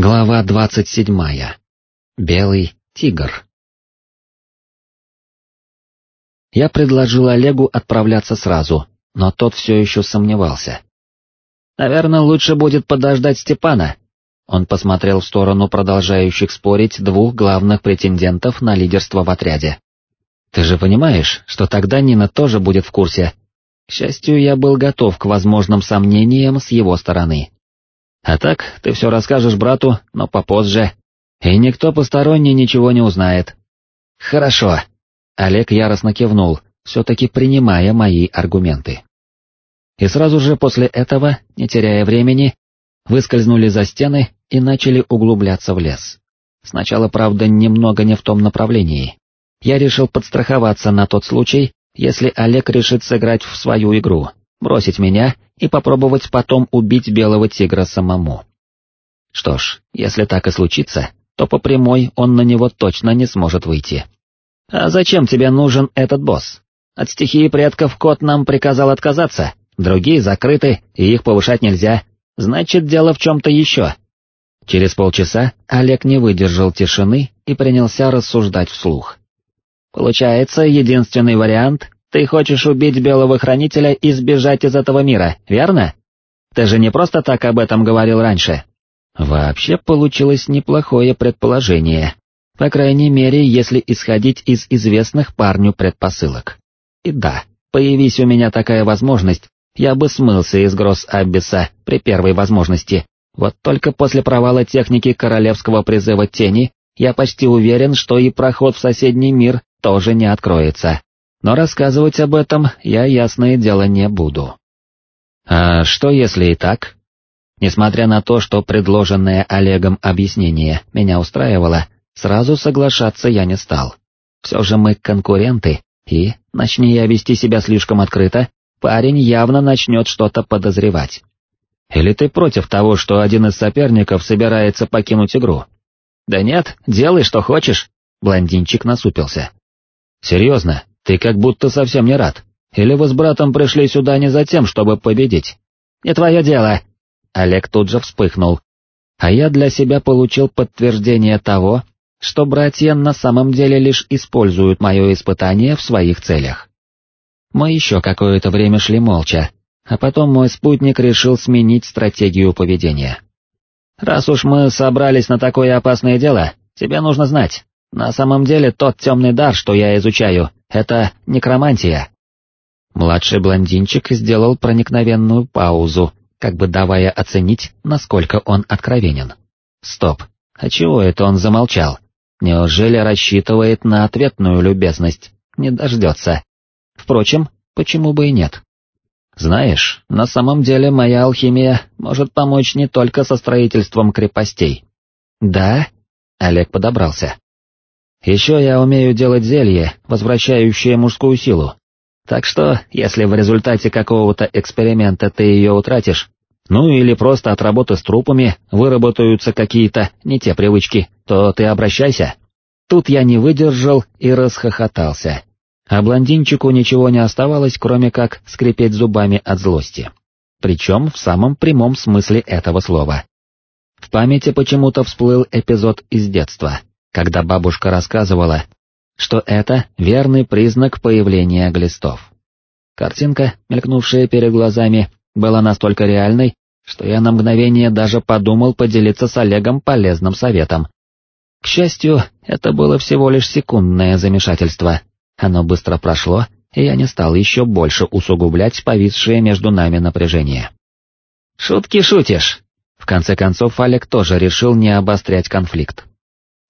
Глава двадцать седьмая. Белый тигр. Я предложил Олегу отправляться сразу, но тот все еще сомневался. «Наверное, лучше будет подождать Степана». Он посмотрел в сторону продолжающих спорить двух главных претендентов на лидерство в отряде. «Ты же понимаешь, что тогда Нина тоже будет в курсе?» К счастью, я был готов к возможным сомнениям с его стороны. А так, ты все расскажешь брату, но попозже. И никто посторонний ничего не узнает. Хорошо. Олег яростно кивнул, все-таки принимая мои аргументы. И сразу же после этого, не теряя времени, выскользнули за стены и начали углубляться в лес. Сначала, правда, немного не в том направлении. Я решил подстраховаться на тот случай, если Олег решит сыграть в свою игру, бросить меня и попробовать потом убить белого тигра самому. Что ж, если так и случится, то по прямой он на него точно не сможет выйти. А зачем тебе нужен этот босс? От стихии предков кот нам приказал отказаться, другие закрыты, и их повышать нельзя, значит дело в чем-то еще. Через полчаса Олег не выдержал тишины и принялся рассуждать вслух. Получается, единственный вариант ты хочешь убить Белого Хранителя и сбежать из этого мира, верно? Ты же не просто так об этом говорил раньше. Вообще получилось неплохое предположение, по крайней мере, если исходить из известных парню предпосылок. И да, появись у меня такая возможность, я бы смылся из гроз Аббиса при первой возможности, вот только после провала техники королевского призыва тени, я почти уверен, что и проход в соседний мир тоже не откроется но рассказывать об этом я, ясное дело, не буду. А что если и так? Несмотря на то, что предложенное Олегом объяснение меня устраивало, сразу соглашаться я не стал. Все же мы конкуренты, и, начни я вести себя слишком открыто, парень явно начнет что-то подозревать. Или ты против того, что один из соперников собирается покинуть игру? Да нет, делай, что хочешь, блондинчик насупился. Серьезно, ты как будто совсем не рад. Или вы с братом пришли сюда не за тем, чтобы победить? Не твое дело. Олег тут же вспыхнул. А я для себя получил подтверждение того, что братья на самом деле лишь используют мое испытание в своих целях. Мы еще какое-то время шли молча, а потом мой спутник решил сменить стратегию поведения. «Раз уж мы собрались на такое опасное дело, тебе нужно знать, на самом деле тот темный дар, что я изучаю, это некромантия. Младший блондинчик сделал проникновенную паузу, как бы давая оценить, насколько он откровенен. Стоп, а чего это он замолчал? Неужели рассчитывает на ответную любезность? Не дождется. Впрочем, почему бы и нет? Знаешь, на самом деле моя алхимия может помочь не только со строительством крепостей. Да? Олег подобрался. Еще я умею делать зелье, возвращающее мужскую силу. Так что, если в результате какого-то эксперимента ты ее утратишь, ну или просто от работы с трупами выработаются какие-то не те привычки, то ты обращайся. Тут я не выдержал и расхохотался. А блондинчику ничего не оставалось, кроме как скрипеть зубами от злости. Причем в самом прямом смысле этого слова. В памяти почему-то всплыл эпизод из детства, когда бабушка рассказывала, что это верный признак появления глистов. Картинка, мелькнувшая перед глазами, была настолько реальной, что я на мгновение даже подумал поделиться с Олегом полезным советом. К счастью, это было всего лишь секундное замешательство. Оно быстро прошло, и я не стал еще больше усугублять повисшее между нами напряжение. «Шутки шутишь!» В конце концов, Олег тоже решил не обострять конфликт.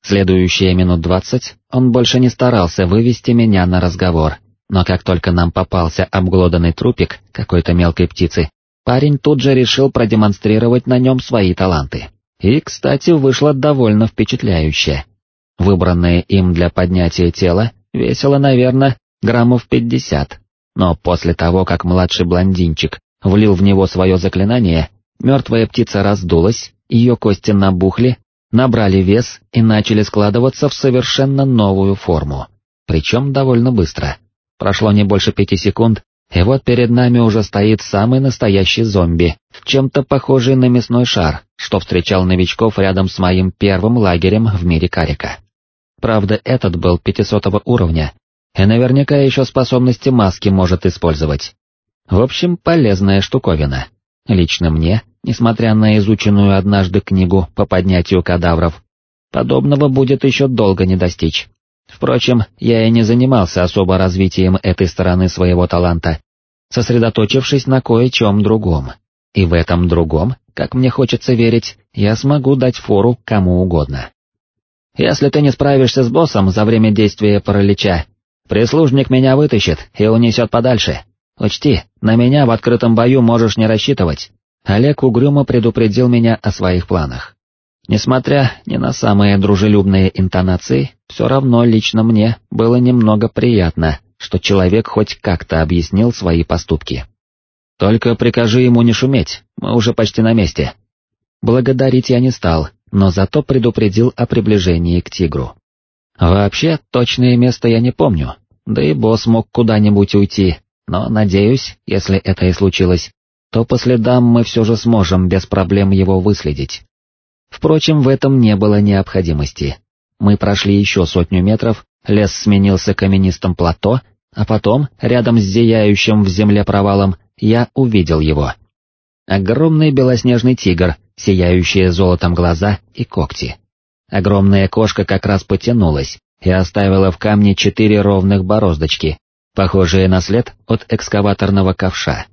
Следующие минут двадцать он больше не старался вывести меня на разговор, но как только нам попался обглоданный трупик какой-то мелкой птицы, парень тут же решил продемонстрировать на нем свои таланты. И, кстати, вышло довольно впечатляюще. Выбранное им для поднятия тела весило, наверное, граммов пятьдесят, но после того, как младший блондинчик влил в него свое заклинание, мертвая птица раздулась, ее кости набухли, набрали вес и начали складываться в совершенно новую форму, причем довольно быстро. Прошло не больше пяти секунд, И вот перед нами уже стоит самый настоящий зомби, чем-то похожий на мясной шар, что встречал новичков рядом с моим первым лагерем в мире Карика. Правда, этот был 500 уровня, и наверняка еще способности маски может использовать. В общем, полезная штуковина. Лично мне, несмотря на изученную однажды книгу по поднятию кадавров, подобного будет еще долго не достичь. Впрочем, я и не занимался особо развитием этой стороны своего таланта, сосредоточившись на кое-чем другом. И в этом другом, как мне хочется верить, я смогу дать фору кому угодно. Если ты не справишься с боссом за время действия паралича, прислужник меня вытащит и унесет подальше. Учти, на меня в открытом бою можешь не рассчитывать. Олег угрюмо предупредил меня о своих планах. Несмотря ни на самые дружелюбные интонации, все равно лично мне было немного приятно, что человек хоть как-то объяснил свои поступки. «Только прикажи ему не шуметь, мы уже почти на месте». Благодарить я не стал, но зато предупредил о приближении к тигру. Вообще, точное место я не помню, да и босс мог куда-нибудь уйти, но, надеюсь, если это и случилось, то по следам мы все же сможем без проблем его выследить. Впрочем, в этом не было необходимости. Мы прошли еще сотню метров, лес сменился каменистым плато, а потом, рядом с зияющим в земле провалом, я увидел его. Огромный белоснежный тигр, сияющие золотом глаза и когти. Огромная кошка как раз потянулась и оставила в камне четыре ровных бороздочки, похожие на след от экскаваторного ковша.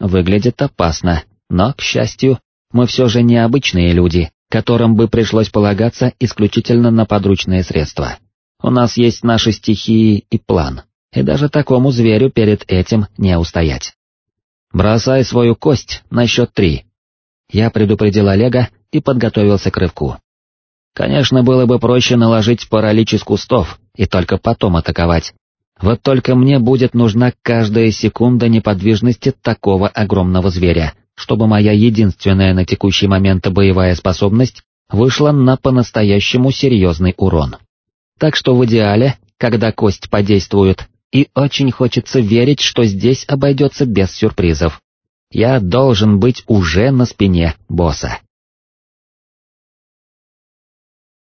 Выглядит опасно, но, к счастью, мы все же не обычные люди, которым бы пришлось полагаться исключительно на подручные средства. У нас есть наши стихии и план, и даже такому зверю перед этим не устоять. «Бросай свою кость на счет три». Я предупредил Олега и подготовился к рывку. Конечно, было бы проще наложить паралич из кустов и только потом атаковать. Вот только мне будет нужна каждая секунда неподвижности такого огромного зверя, чтобы моя единственная на текущий момент боевая способность вышла на по-настоящему серьезный урон. Так что в идеале, когда кость подействует, и очень хочется верить, что здесь обойдется без сюрпризов. Я должен быть уже на спине босса.